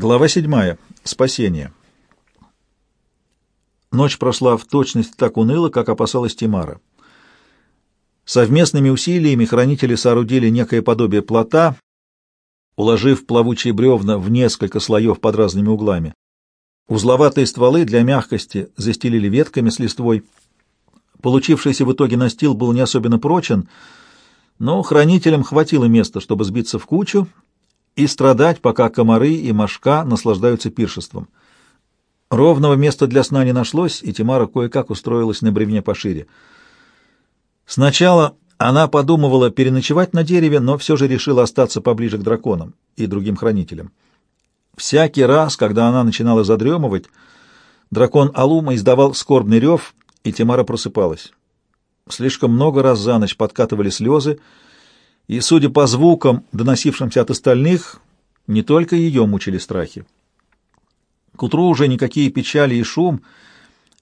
Глава 7. Спасение. Ночь прошла в точности так уныло, как опасалась Тимара. Совместными усилиями хранители соорудили некое подобие плота, уложив плавучие бревна в несколько слоев под разными углами. Узловатые стволы для мягкости застелили ветками с листвой. Получившийся в итоге настил был не особенно прочен, но хранителям хватило места, чтобы сбиться в кучу и страдать, пока комары и мошка наслаждаются пиршеством. Ровного места для сна не нашлось, и Тимара кое-как устроилась на бревне пошире. Сначала она подумывала переночевать на дереве, но все же решила остаться поближе к драконам и другим хранителям. Всякий раз, когда она начинала задремывать, дракон Алума издавал скорбный рев, и Тимара просыпалась. Слишком много раз за ночь подкатывали слезы, и, судя по звукам, доносившимся от остальных, не только ее мучили страхи. К утру уже никакие печали и шум,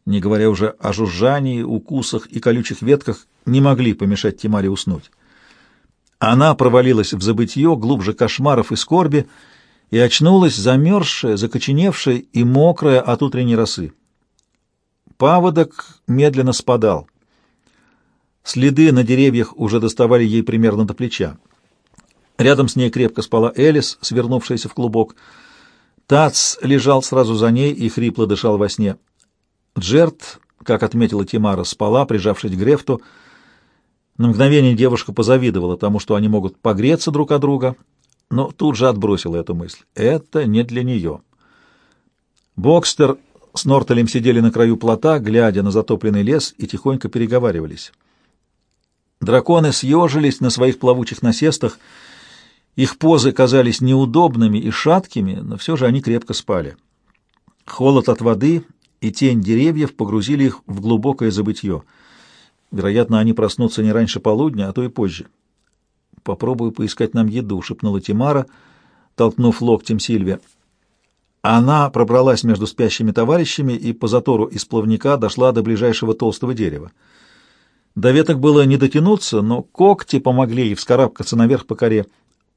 не говоря уже о жужжании, укусах и колючих ветках, не могли помешать Тимаре уснуть. Она провалилась в забытье глубже кошмаров и скорби и очнулась замерзшая, закоченевшая и мокрая от утренней росы. Паводок медленно спадал — Следы на деревьях уже доставали ей примерно до плеча. Рядом с ней крепко спала Элис, свернувшаяся в клубок. Тац лежал сразу за ней и хрипло дышал во сне. Джерт, как отметила Тимара, спала, прижавшись к Грефту. На мгновение девушка позавидовала тому, что они могут погреться друг от друга, но тут же отбросила эту мысль. Это не для нее. Бокстер с Нортелем сидели на краю плота, глядя на затопленный лес, и тихонько переговаривались. Драконы съежились на своих плавучих насестах. Их позы казались неудобными и шаткими, но все же они крепко спали. Холод от воды и тень деревьев погрузили их в глубокое забытье. Вероятно, они проснутся не раньше полудня, а то и позже. «Попробую поискать нам еду», — шепнула Тимара, толкнув локтем Сильвия. Она пробралась между спящими товарищами и по затору из плавника дошла до ближайшего толстого дерева. До веток было не дотянуться, но когти помогли ей вскарабкаться наверх по коре.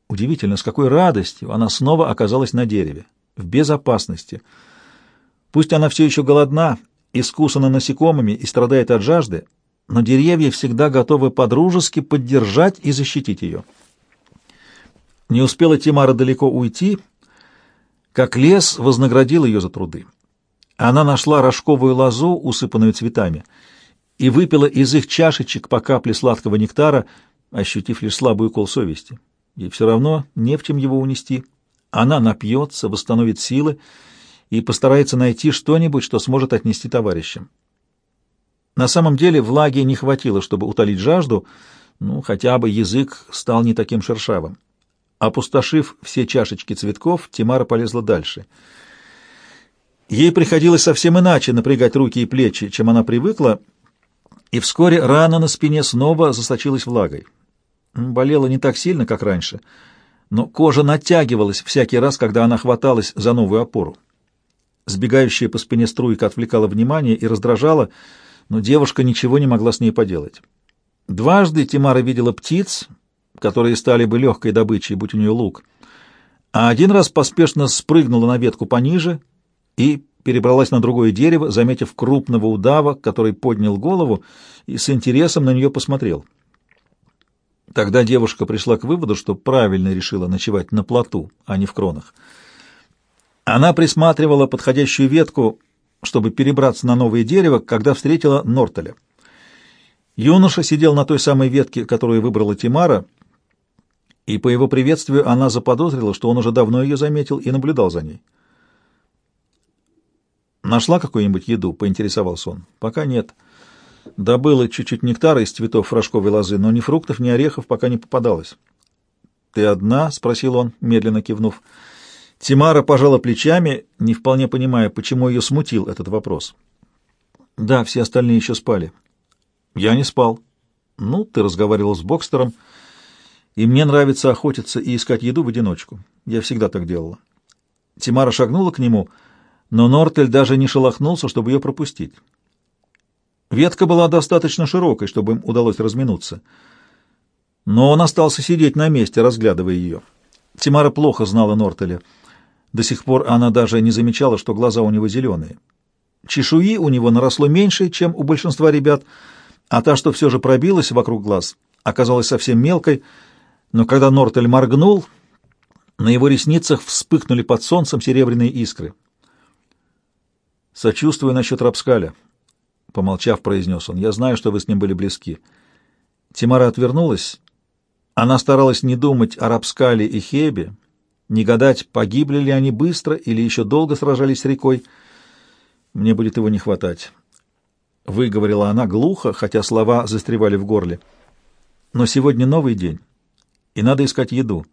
Удивительно, с какой радостью она снова оказалась на дереве, в безопасности. Пусть она все еще голодна, искусана насекомыми и страдает от жажды, но деревья всегда готовы подружески поддержать и защитить ее. Не успела Тимара далеко уйти, как лес вознаградил ее за труды. Она нашла рожковую лозу, усыпанную цветами — и выпила из их чашечек по капле сладкого нектара, ощутив лишь слабый укол совести. Ей все равно не в чем его унести. Она напьется, восстановит силы и постарается найти что-нибудь, что сможет отнести товарищам. На самом деле влаги не хватило, чтобы утолить жажду, ну, хотя бы язык стал не таким шершавым. Опустошив все чашечки цветков, Тимара полезла дальше. Ей приходилось совсем иначе напрягать руки и плечи, чем она привыкла, и вскоре рана на спине снова засочилась влагой. Болела не так сильно, как раньше, но кожа натягивалась всякий раз, когда она хваталась за новую опору. Сбегающая по спине струйка отвлекала внимание и раздражала, но девушка ничего не могла с ней поделать. Дважды Тимара видела птиц, которые стали бы легкой добычей, будь у нее лук, а один раз поспешно спрыгнула на ветку пониже и перебралась на другое дерево, заметив крупного удава, который поднял голову и с интересом на нее посмотрел. Тогда девушка пришла к выводу, что правильно решила ночевать на плоту, а не в кронах. Она присматривала подходящую ветку, чтобы перебраться на новое дерево, когда встретила Нортеля. Юноша сидел на той самой ветке, которую выбрала Тимара, и по его приветствию она заподозрила, что он уже давно ее заметил и наблюдал за ней. «Нашла какую-нибудь еду?» — поинтересовался он. «Пока нет. Добыла чуть-чуть нектара из цветов рожковой лозы, но ни фруктов, ни орехов пока не попадалось». «Ты одна?» — спросил он, медленно кивнув. Тимара пожала плечами, не вполне понимая, почему ее смутил этот вопрос. «Да, все остальные еще спали». «Я не спал». «Ну, ты разговаривал с Бокстером, и мне нравится охотиться и искать еду в одиночку. Я всегда так делала». Тимара шагнула к нему — но Нортель даже не шелохнулся, чтобы ее пропустить. Ветка была достаточно широкой, чтобы им удалось разминуться. Но он остался сидеть на месте, разглядывая ее. Тимара плохо знала Нортеля. До сих пор она даже не замечала, что глаза у него зеленые. Чешуи у него наросло меньше, чем у большинства ребят, а та, что все же пробилась вокруг глаз, оказалась совсем мелкой, но когда Нортель моргнул, на его ресницах вспыхнули под солнцем серебряные искры. «Сочувствую насчет Рапскаля», — помолчав, произнес он. «Я знаю, что вы с ним были близки». Тимара отвернулась. Она старалась не думать о Рапскале и Хебе, не гадать, погибли ли они быстро или еще долго сражались с рекой. Мне будет его не хватать. Выговорила она глухо, хотя слова застревали в горле. Но сегодня новый день, и надо искать еду.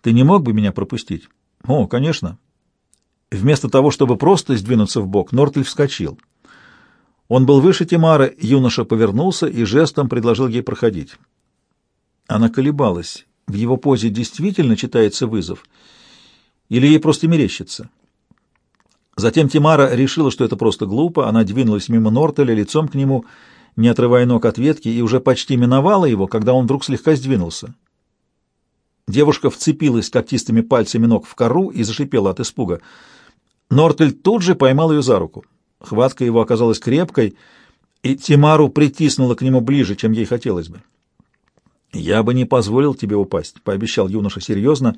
Ты не мог бы меня пропустить? О, конечно. Вместо того, чтобы просто сдвинуться в бок, Нортель вскочил. Он был выше Тимары, юноша повернулся и жестом предложил ей проходить. Она колебалась. В его позе действительно читается вызов? Или ей просто мерещится? Затем Тимара решила, что это просто глупо. Она двинулась мимо Нортеля, лицом к нему, не отрывая ног от ветки, и уже почти миновала его, когда он вдруг слегка сдвинулся. Девушка вцепилась когтистыми пальцами ног в кору и зашипела от испуга. Нортель тут же поймал ее за руку. Хватка его оказалась крепкой, и Тимару притиснула к нему ближе, чем ей хотелось бы. «Я бы не позволил тебе упасть», — пообещал юноша серьезно.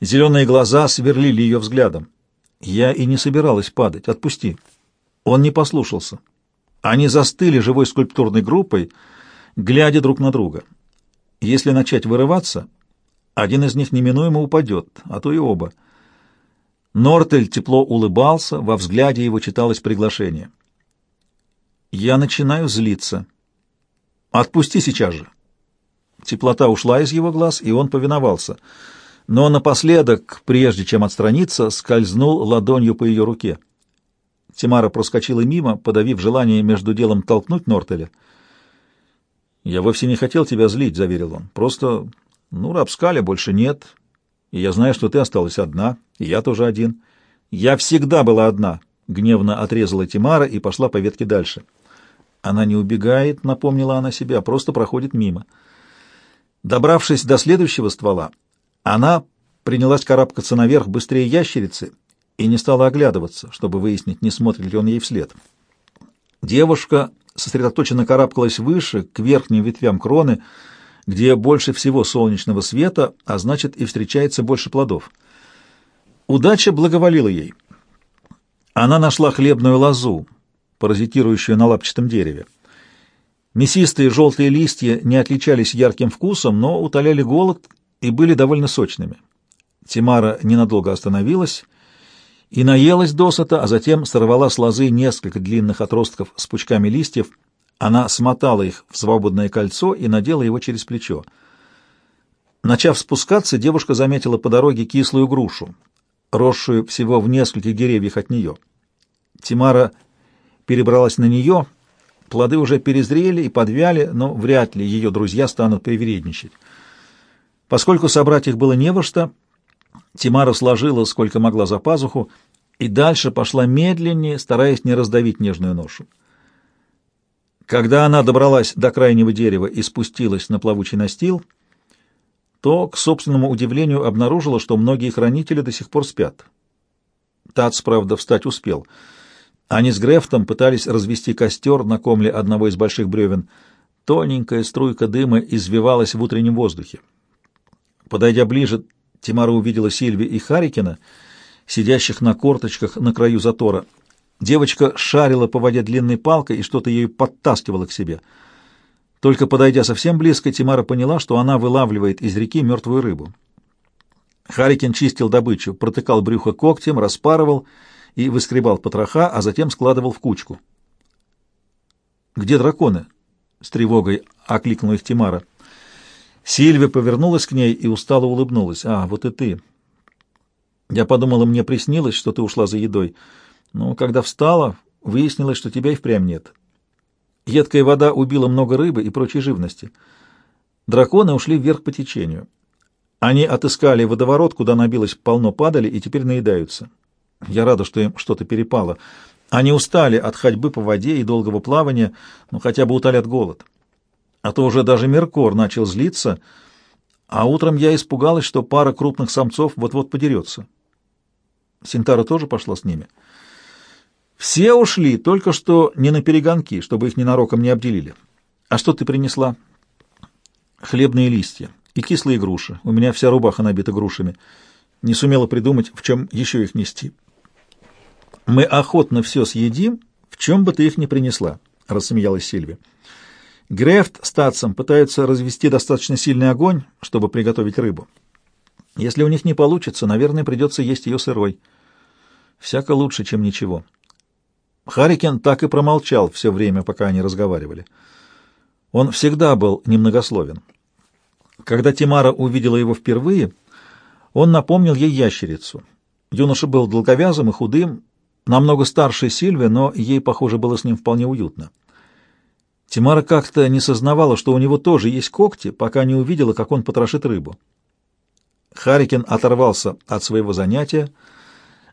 Зеленые глаза сверлили ее взглядом. «Я и не собиралась падать. Отпусти». Он не послушался. Они застыли живой скульптурной группой, глядя друг на друга. Если начать вырываться, один из них неминуемо упадет, а то и оба. Нортель тепло улыбался, во взгляде его читалось приглашение. «Я начинаю злиться. Отпусти сейчас же». Теплота ушла из его глаз, и он повиновался. Но напоследок, прежде чем отстраниться, скользнул ладонью по ее руке. Тимара проскочила мимо, подавив желание между делом толкнуть Нортеля. «Я вовсе не хотел тебя злить», — заверил он. «Просто, ну, Рапскаля больше нет, и я знаю, что ты осталась одна, я тоже один». «Я всегда была одна», — гневно отрезала Тимара и пошла по ветке дальше. «Она не убегает», — напомнила она себе, — «а просто проходит мимо». Добравшись до следующего ствола, она принялась карабкаться наверх быстрее ящерицы и не стала оглядываться, чтобы выяснить, не смотрит ли он ей вслед. Девушка сосредоточенно карабкалась выше, к верхним ветвям кроны, где больше всего солнечного света, а значит и встречается больше плодов. Удача благоволила ей. Она нашла хлебную лозу, паразитирующую на лапчатом дереве. Мясистые желтые листья не отличались ярким вкусом, но утоляли голод и были довольно сочными. Тимара ненадолго остановилась и наелась досыта, а затем сорвала с лозы несколько длинных отростков с пучками листьев. Она смотала их в свободное кольцо и надела его через плечо. Начав спускаться, девушка заметила по дороге кислую грушу, росшую всего в нескольких деревьях от нее. Тимара перебралась на нее — Плоды уже перезрели и подвяли, но вряд ли ее друзья станут привередничать. Поскольку собрать их было не во что, Тимара сложила, сколько могла за пазуху, и дальше пошла медленнее, стараясь не раздавить нежную ношу. Когда она добралась до крайнего дерева и спустилась на плавучий настил, то, к собственному удивлению, обнаружила, что многие хранители до сих пор спят. Тац, правда, встать успел — они с Грефтом пытались развести костер на комле одного из больших бревен. Тоненькая струйка дыма извивалась в утреннем воздухе. Подойдя ближе, Тимара увидела Сильви и Харикина, сидящих на корточках на краю затора. Девочка шарила по воде длинной палкой и что-то ею подтаскивала к себе. Только подойдя совсем близко, Тимара поняла, что она вылавливает из реки мертвую рыбу. Харикин чистил добычу, протыкал брюхо когтем, распарывал и выскребал потроха, а затем складывал в кучку. «Где драконы?» — с тревогой окликнула их Тимара. Сильвия повернулась к ней и устало улыбнулась. «А, вот и ты. Я подумала, мне приснилось, что ты ушла за едой. Но когда встала, выяснилось, что тебя и впрямь нет. Едкая вода убила много рыбы и прочей живности. Драконы ушли вверх по течению. Они отыскали водоворот, куда набилось полно падали, и теперь наедаются. Я рада, что им что-то перепало. Они устали от ходьбы по воде и долгого плавания, но хотя бы утолят голод. А то уже даже Меркор начал злиться, а утром я испугалась, что пара крупных самцов вот-вот подерется. Синтара тоже пошла с ними. Все ушли, только что не на перегонки, чтобы их ненароком не обделили. А что ты принесла? Хлебные листья и кислые груши. У меня вся рубаха набита грушами. Не сумела придумать, в чем еще их нести. Мы охотно все съедим, в чем бы ты их ни принесла, — рассмеялась Сильви. Грефт с Татсом пытаются развести достаточно сильный огонь, чтобы приготовить рыбу. Если у них не получится, наверное, придется есть ее сырой. Всяко лучше, чем ничего. Харикен так и промолчал все время, пока они разговаривали. Он всегда был немногословен. Когда Тимара увидела его впервые, он напомнил ей ящерицу. Юноша был долговязым и худым, намного старше Сильвия, но ей, похоже, было с ним вполне уютно. Тимара как-то не сознавала, что у него тоже есть когти, пока не увидела, как он потрошит рыбу. Харикин оторвался от своего занятия,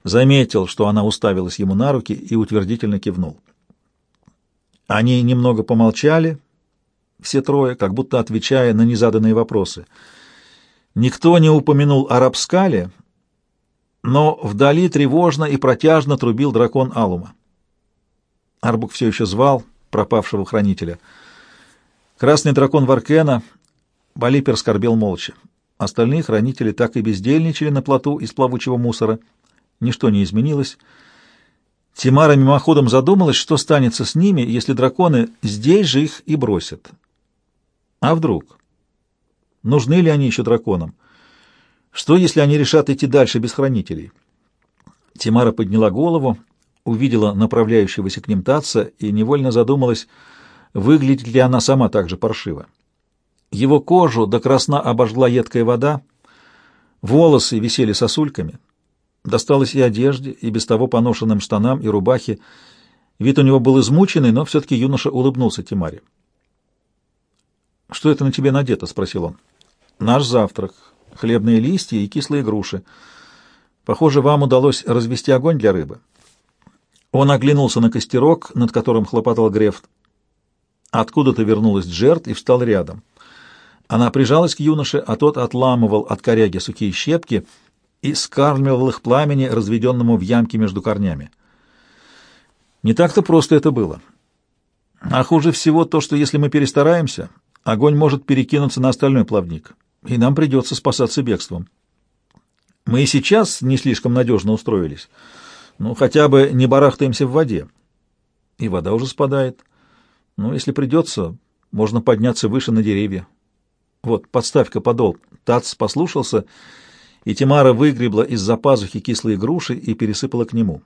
заметил, что она уставилась ему на руки и утвердительно кивнул. Они немного помолчали, все трое, как будто отвечая на незаданные вопросы. Никто не упомянул о Рапскале, но вдали тревожно и протяжно трубил дракон Алума. Арбук все еще звал пропавшего хранителя. Красный дракон Варкена Балипер скорбел молча. Остальные хранители так и бездельничали на плоту из плавучего мусора. Ничто не изменилось. Тимара мимоходом задумалась, что станется с ними, если драконы здесь же их и бросят. А вдруг? Нужны ли они еще драконам? Что, если они решат идти дальше без хранителей? Тимара подняла голову, увидела направляющегося к ним Татца и невольно задумалась, выглядит ли она сама так же паршиво. Его кожу до красна обожгла едкая вода, волосы висели сосульками, досталось и одежде, и без того поношенным штанам и рубахе. Вид у него был измученный, но все-таки юноша улыбнулся Тимаре. «Что это на тебе надето?» — спросил он. «Наш завтрак хлебные листья и кислые груши. Похоже, вам удалось развести огонь для рыбы. Он оглянулся на костерок, над которым хлопотал Грефт. Откуда-то вернулась Джерт и встал рядом. Она прижалась к юноше, а тот отламывал от коряги сухие щепки и скармливал их пламени, разведенному в ямке между корнями. Не так-то просто это было. А хуже всего то, что если мы перестараемся, огонь может перекинуться на остальной плавник и нам придется спасаться бегством. Мы и сейчас не слишком надежно устроились. Ну, хотя бы не барахтаемся в воде. И вода уже спадает. Ну, если придется, можно подняться выше на деревья. Вот, подставь-ка подол. Тац послушался, и Тимара выгребла из-за пазухи кислые груши и пересыпала к нему.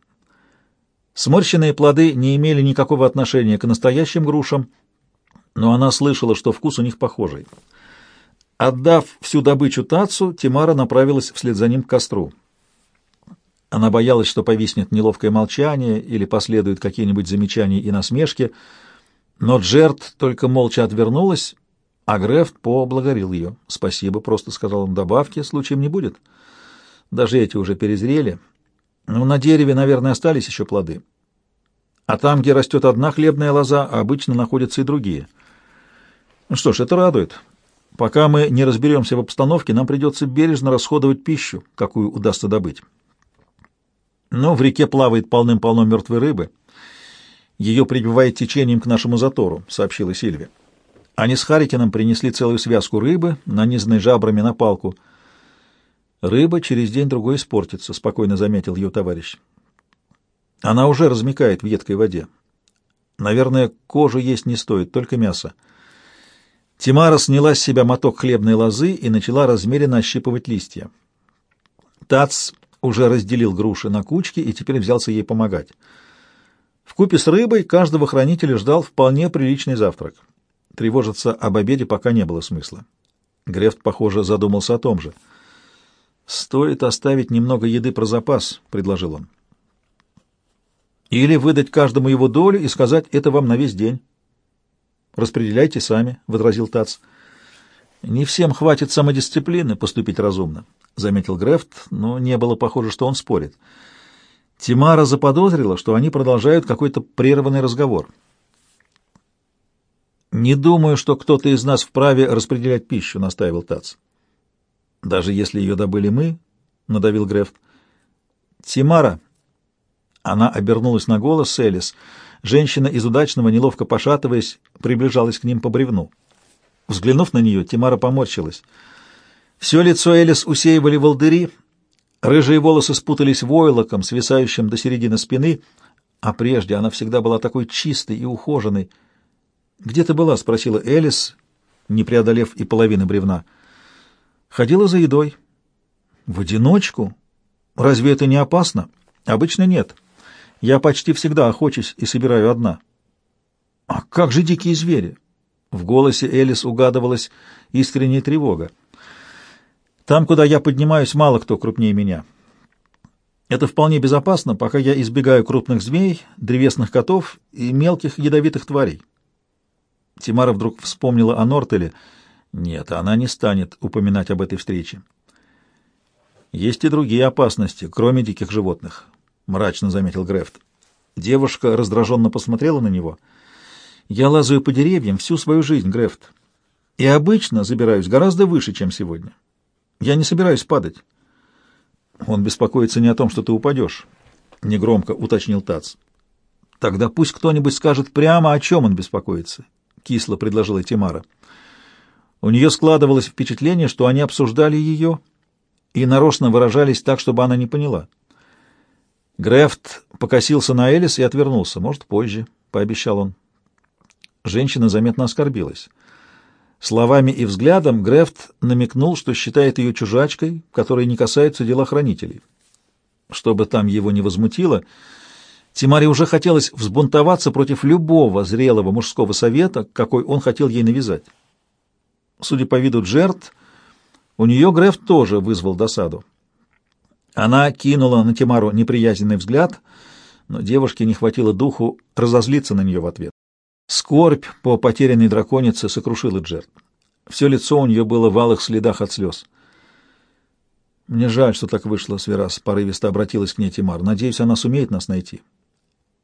Сморщенные плоды не имели никакого отношения к настоящим грушам, но она слышала, что вкус у них похожий. Отдав всю добычу Тацу, Тимара направилась вслед за ним к костру. Она боялась, что повиснет неловкое молчание или последуют какие-нибудь замечания и насмешки, но Джерт только молча отвернулась, а Грефт поблагодарил ее. «Спасибо», — просто сказал он, — «добавки случаем не будет. Даже эти уже перезрели. Но на дереве, наверное, остались еще плоды. А там, где растет одна хлебная лоза, обычно находятся и другие. Ну что ж, это радует». Пока мы не разберемся в обстановке, нам придется бережно расходовать пищу, какую удастся добыть. Но в реке плавает полным-полно мертвой рыбы. Ее прибивает течением к нашему затору, — сообщила Сильвия. Они с Харикином принесли целую связку рыбы, нанизанной жабрами на палку. «Рыба через день-другой испортится», — спокойно заметил ее товарищ. «Она уже размекает в едкой воде. Наверное, кожу есть не стоит, только мясо». Тимара сняла с себя моток хлебной лозы и начала размеренно ощипывать листья. Тац уже разделил груши на кучки и теперь взялся ей помогать. В купе с рыбой каждого хранителя ждал вполне приличный завтрак. Тревожиться об обеде пока не было смысла. Грефт, похоже, задумался о том же. «Стоит оставить немного еды про запас», — предложил он. «Или выдать каждому его долю и сказать, это вам на весь день». Распределяйте сами, — возразил Тац. Не всем хватит самодисциплины поступить разумно, — заметил Грефт, но не было похоже, что он спорит. Тимара заподозрила, что они продолжают какой-то прерванный разговор. «Не думаю, что кто-то из нас вправе распределять пищу», — настаивал Тац. Даже если ее добыли мы, — надавил Грефт. Тимара. Она обернулась на голос Элис. Женщина из удачного, неловко пошатываясь, приближалась к ним по бревну. Взглянув на нее, Тимара поморщилась. Все лицо Элис усеивали волдыри, рыжие волосы спутались войлоком, свисающим до середины спины, а прежде она всегда была такой чистой и ухоженной. «Где ты была?» — спросила Элис, не преодолев и половины бревна. «Ходила за едой». «В одиночку? Разве это не опасно?» «Обычно нет. Я почти всегда охочусь и собираю одна». «А как же дикие звери?» В голосе Элис угадывалась искренняя тревога. «Там, куда я поднимаюсь, мало кто крупнее меня. Это вполне безопасно, пока я избегаю крупных змей, древесных котов и мелких ядовитых тварей». Тимара вдруг вспомнила о Нортеле. Нет, она не станет упоминать об этой встрече. Есть и другие опасности, кроме диких животных, — мрачно заметил Грефт. Девушка раздраженно посмотрела на него. Я лазаю по деревьям всю свою жизнь, Грефт, и обычно забираюсь гораздо выше, чем сегодня. Я не собираюсь падать. Он беспокоится не о том, что ты упадешь, — негромко уточнил Тац. Тогда пусть кто-нибудь скажет прямо, о чем он беспокоится, — кисло предложила Тимара. У нее складывалось впечатление, что они обсуждали ее, — и нарочно выражались так, чтобы она не поняла. Грефт покосился на Элис и отвернулся. «Может, позже», — пообещал он. Женщина заметно оскорбилась. Словами и взглядом Грефт намекнул, что считает ее чужачкой, которой не касаются дела хранителей. Чтобы там его не возмутило, Тимаре уже хотелось взбунтоваться против любого зрелого мужского совета, какой он хотел ей навязать. Судя по виду Джерт, у нее Греф тоже вызвал досаду. Она кинула на Тимару неприязненный взгляд, но девушке не хватило духу разозлиться на нее в ответ. Скорбь по потерянной драконице сокрушила Джерт. Все лицо у нее было в алых следах от слез. «Мне жаль, что так вышло, Сверас», — порывисто обратилась к ней Тимар. «Надеюсь, она сумеет нас найти.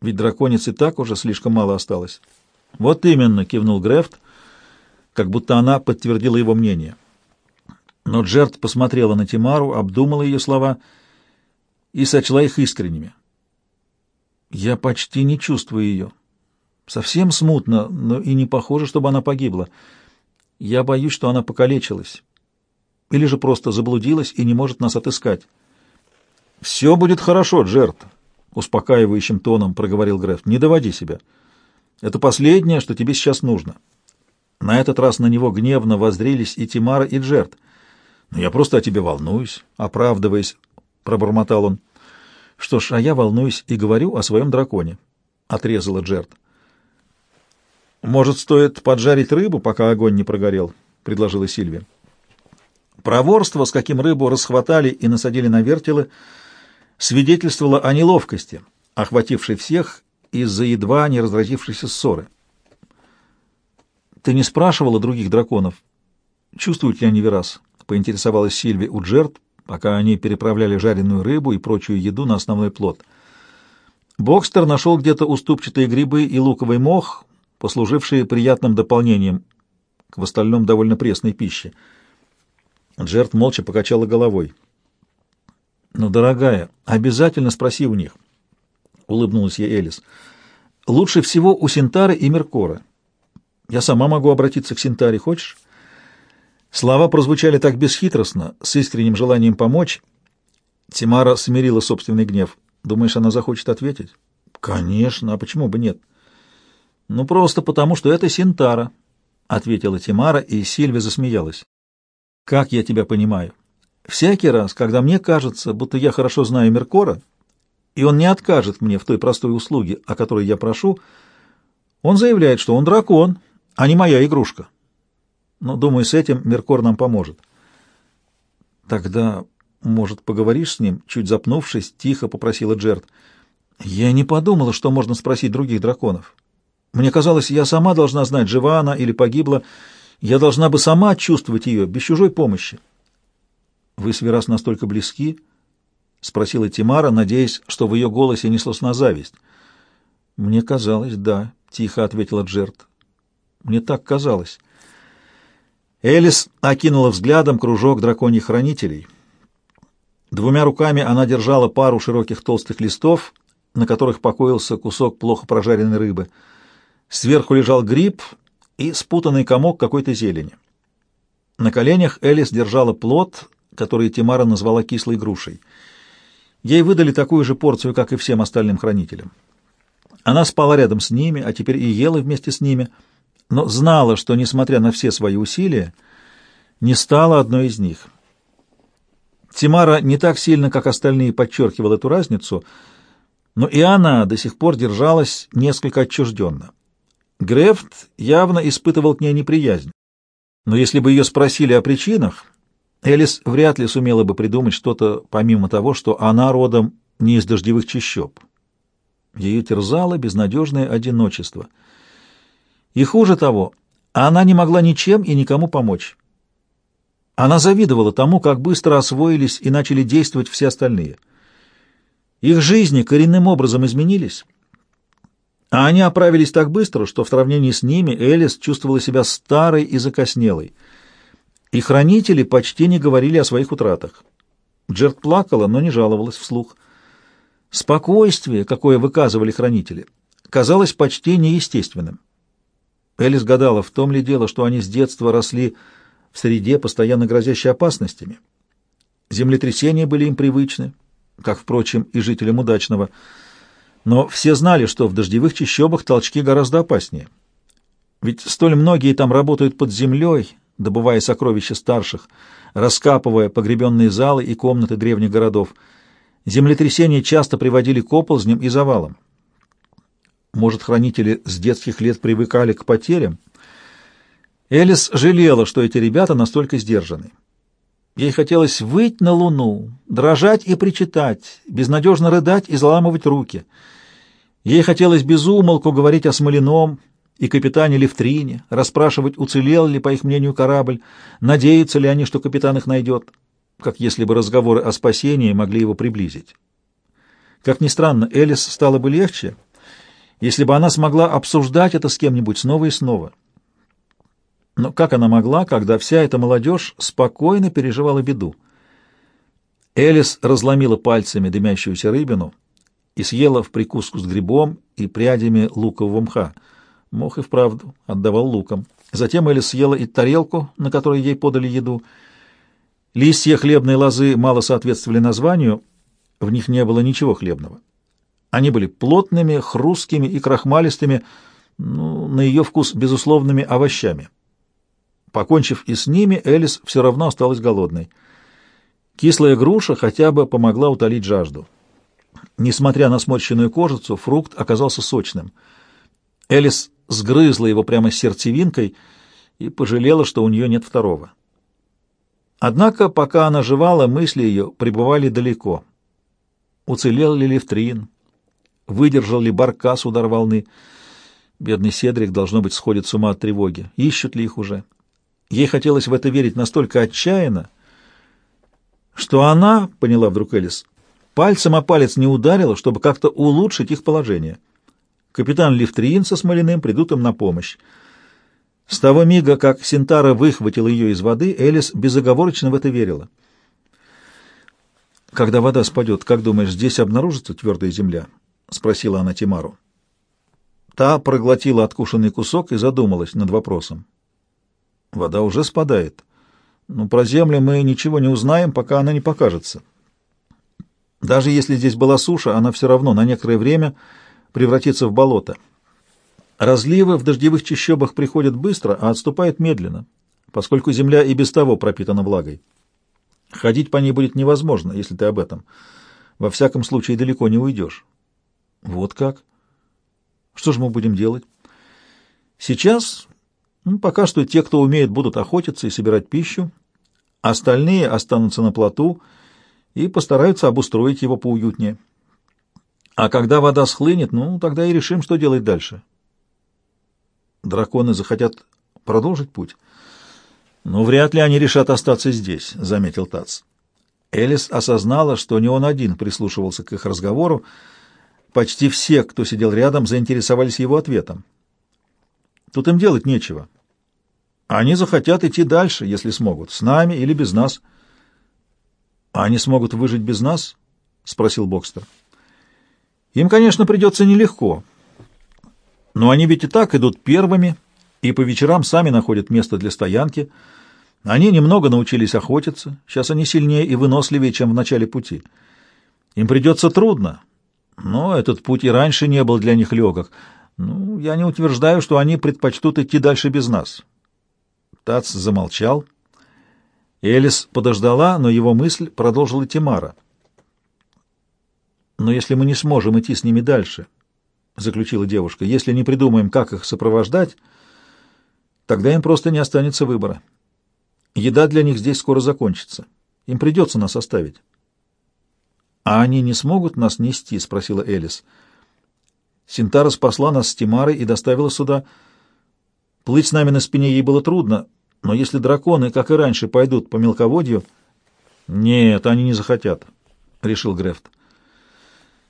Ведь дракониц и так уже слишком мало осталось». «Вот именно», — кивнул Грефт, как будто она подтвердила его мнение. Но Джерт посмотрела на Тимару, обдумала ее слова и сочла их искренними. «Я почти не чувствую ее. Совсем смутно, но и не похоже, чтобы она погибла. Я боюсь, что она покалечилась. Или же просто заблудилась и не может нас отыскать». «Все будет хорошо, Джерт», — успокаивающим тоном проговорил Греф. «Не доводи себя. Это последнее, что тебе сейчас нужно». На этот раз на него гневно воззрелись и Тимара, и Джерт — «Ну, «Я просто о тебе волнуюсь», — оправдываясь, пробормотал он. «Что ж, а я волнуюсь и говорю о своем драконе», — отрезала Джерт. «Может, стоит поджарить рыбу, пока огонь не прогорел?» — предложила Сильвия. Проворство, с каким рыбу расхватали и насадили на вертелы, свидетельствовало о неловкости, охватившей всех из-за едва не разразившейся ссоры. «Ты не спрашивала других драконов, чувствуют ли они Верас?» поинтересовалась Сильви у Джерт, пока они переправляли жареную рыбу и прочую еду на основной плод. Бокстер нашел где-то уступчатые грибы и луковый мох, послужившие приятным дополнением к в остальном довольно пресной пище. Джерт молча покачала головой. «Ну, дорогая, обязательно спроси у них», — улыбнулась ей Элис. «Лучше всего у Синтары и Меркора. Я сама могу обратиться к Синтаре, хочешь?» Слова прозвучали так бесхитростно, с искренним желанием помочь. Тимара смирила собственный гнев. Думаешь, она захочет ответить? Конечно, а почему бы нет? Ну, просто потому, что это Синтара, — ответила Тимара, и Сильвия засмеялась. Как я тебя понимаю? Всякий раз, когда мне кажется, будто я хорошо знаю Меркора, и он не откажет мне в той простой услуге, о которой я прошу, он заявляет, что он дракон, а не моя игрушка но, думаю, с этим Меркор нам поможет. Тогда, может, поговоришь с ним? Чуть запнувшись, тихо попросила Джерт. Я не подумала, что можно спросить других драконов. Мне казалось, я сама должна знать, жива она или погибла. Я должна бы сама чувствовать ее, без чужой помощи. Вы с Верас настолько близки? — спросила Тимара, надеясь, что в ее голосе не слышна зависть. «Мне казалось, да», — тихо ответила Джерт. «Мне так казалось». Элис окинула взглядом кружок драконьих хранителей. Двумя руками она держала пару широких толстых листов, на которых покоился кусок плохо прожаренной рыбы. Сверху лежал гриб и спутанный комок какой-то зелени. На коленях Элис держала плод, который Тимара назвала кислой грушей. Ей выдали такую же порцию, как и всем остальным хранителям. Она спала рядом с ними, а теперь и ела вместе с ними, но знала, что, несмотря на все свои усилия, не стала одной из них. Тимара не так сильно, как остальные, подчеркивала эту разницу, но и она до сих пор держалась несколько отчужденно. Грефт явно испытывал к ней неприязнь. Но если бы ее спросили о причинах, Элис вряд ли сумела бы придумать что-то помимо того, что она родом не из дождевых чащоб. Ее терзало безнадежное одиночество. И хуже того, она не могла ничем и никому помочь. Она завидовала тому, как быстро освоились и начали действовать все остальные. Их жизни коренным образом изменились, а они оправились так быстро, что в сравнении с ними Элис чувствовала себя старой и закоснелой. И хранители почти не говорили о своих утратах. Джерт плакала, но не жаловалась вслух. Спокойствие, какое выказывали хранители, казалось почти неестественным. Элис гадала, в том ли дело, что они с детства росли в среде, постоянно грозящей опасностями. Землетрясения были им привычны, как, впрочем, и жителям удачного. Но все знали, что в дождевых чащобах толчки гораздо опаснее. Ведь столь многие там работают под землей, добывая сокровища старших, раскапывая погребенные залы и комнаты древних городов — Землетрясения часто приводили к оползням и завалам. Может, хранители с детских лет привыкали к потерям? Элис жалела, что эти ребята настолько сдержаны. Ей хотелось выйти на луну, дрожать и причитать, безнадежно рыдать и заламывать руки. Ей хотелось безумолку говорить о Смолином и капитане Левтрине, расспрашивать, уцелел ли, по их мнению, корабль, надеются ли они, что капитан их найдет как если бы разговоры о спасении могли его приблизить. Как ни странно, Элис стало бы легче, если бы она смогла обсуждать это с кем-нибудь снова и снова. Но как она могла, когда вся эта молодежь спокойно переживала беду? Элис разломила пальцами дымящуюся рыбину и съела в прикуску с грибом и прядями лукового мха. Мох и вправду отдавал луком. Затем Элис съела и тарелку, на которой ей подали еду, Листья хлебной лозы мало соответствовали названию, в них не было ничего хлебного. Они были плотными, хрусткими и крахмалистыми, ну, на ее вкус безусловными овощами. Покончив и с ними, Элис все равно осталась голодной. Кислая груша хотя бы помогла утолить жажду. Несмотря на сморщенную кожицу, фрукт оказался сочным. Элис сгрызла его прямо с сердцевинкой и пожалела, что у нее нет второго. Однако, пока она жевала, мысли ее пребывали далеко. Уцелел ли Левтрин? Выдержал ли Баркас удар волны? Бедный Седрик, должно быть, сходит с ума от тревоги. Ищут ли их уже? Ей хотелось в это верить настолько отчаянно, что она, поняла вдруг Элис, пальцем о палец не ударила, чтобы как-то улучшить их положение. Капитан Левтрин со Смолиным придут им на помощь. С того мига, как Синтара выхватил ее из воды, Элис безоговорочно в это верила. «Когда вода спадет, как думаешь, здесь обнаружится твердая земля?» — спросила она Тимару. Та проглотила откушенный кусок и задумалась над вопросом. «Вода уже спадает. Но про землю мы ничего не узнаем, пока она не покажется. Даже если здесь была суша, она все равно на некоторое время превратится в болото». Разливы в дождевых чащобах приходят быстро, а отступают медленно, поскольку земля и без того пропитана влагой. Ходить по ней будет невозможно, если ты об этом. Во всяком случае, далеко не уйдешь. Вот как? Что же мы будем делать? Сейчас, ну, пока что те, кто умеет, будут охотиться и собирать пищу, остальные останутся на плоту и постараются обустроить его поуютнее. А когда вода схлынет, ну, тогда и решим, что делать дальше. Драконы захотят продолжить путь? Но вряд ли они решат остаться здесь, заметил Тац. Элис осознала, что не он один прислушивался к их разговору. Почти все, кто сидел рядом, заинтересовались его ответом. Тут им делать нечего. Они захотят идти дальше, если смогут, с нами или без нас. А они смогут выжить без нас? спросил Бокстер. Им, конечно, придется нелегко. Но они ведь и так идут первыми и по вечерам сами находят место для стоянки. Они немного научились охотиться. Сейчас они сильнее и выносливее, чем в начале пути. Им придется трудно, но этот путь и раньше не был для них легок. Ну, я не утверждаю, что они предпочтут идти дальше без нас. Тац замолчал. Элис подождала, но его мысль продолжила Тимара. «Но если мы не сможем идти с ними дальше», — заключила девушка, — «если не придумаем, как их сопровождать, тогда им просто не останется выбора. Еда для них здесь скоро закончится. Им придется нас оставить». «А они не смогут нас нести?» — спросила Элис. Синтара спасла нас с Тимарой и доставила сюда. Плыть с нами на спине ей было трудно, но если драконы, как и раньше, пойдут по мелководью... Нет, они не захотят, — решил Грефт.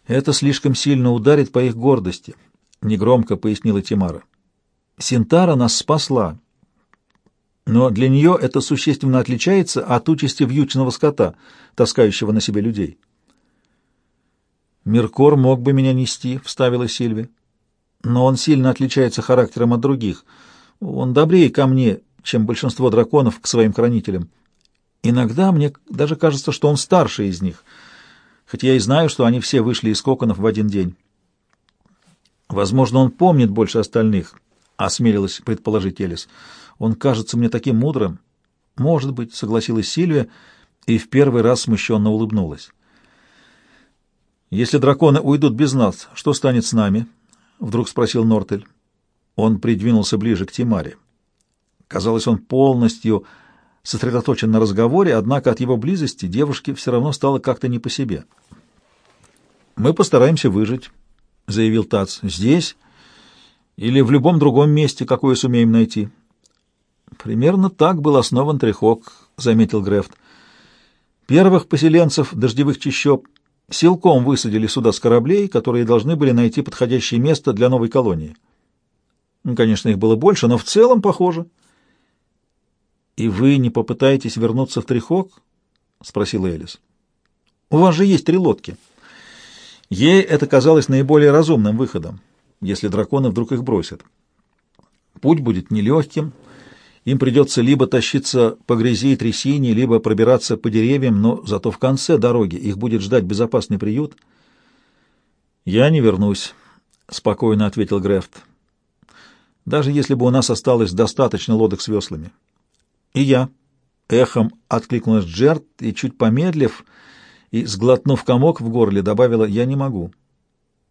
Это слишком сильно ударит по их гордости, — негромко пояснила Тимара. Синтара нас спасла, но для нее это существенно отличается от участи вьючного скота, таскающего на себе людей. «Миркор мог бы меня нести», — вставила Сильви. «Но он сильно отличается характером от других. Он добрее ко мне, чем большинство драконов к своим хранителям. Иногда мне даже кажется, что он старше из них, хоть я и знаю, что они все вышли из коконов в один день. Возможно, он помнит больше остальных, — осмелилась предположить Элис. Он кажется мне таким мудрым. Может быть, — согласилась Сильвия и в первый раз смущенно улыбнулась. «Если драконы уйдут без нас, что станет с нами?» — вдруг спросил Нортель. Он придвинулся ближе к Тимаре. Казалось, он полностью сосредоточен на разговоре, однако от его близости девушке все равно стало как-то не по себе. «Мы постараемся выжить», — заявил Тац, — «здесь или в любом другом месте, какое сумеем найти». «Примерно так был основан Трехок», — заметил Грефт. «Первых поселенцев дождевых чащоб силком высадили сюда с кораблей, которые должны были найти подходящее место для новой колонии. Конечно, их было больше, но в целом похоже». «И вы не попытаетесь вернуться в Трихок?» — спросила Элис. «У вас же есть три лодки». Ей это казалось наиболее разумным выходом, если драконы вдруг их бросят. Путь будет нелегким, им придется либо тащиться по грязи и трясине, либо пробираться по деревьям, но зато в конце дороги их будет ждать безопасный приют. «Я не вернусь», — спокойно ответил Грефт. «Даже если бы у нас осталось достаточно лодок с веслами». «И я», — эхом откликнулась Джерт и, чуть помедлив и сглотнув комок в горле, добавила «я не могу».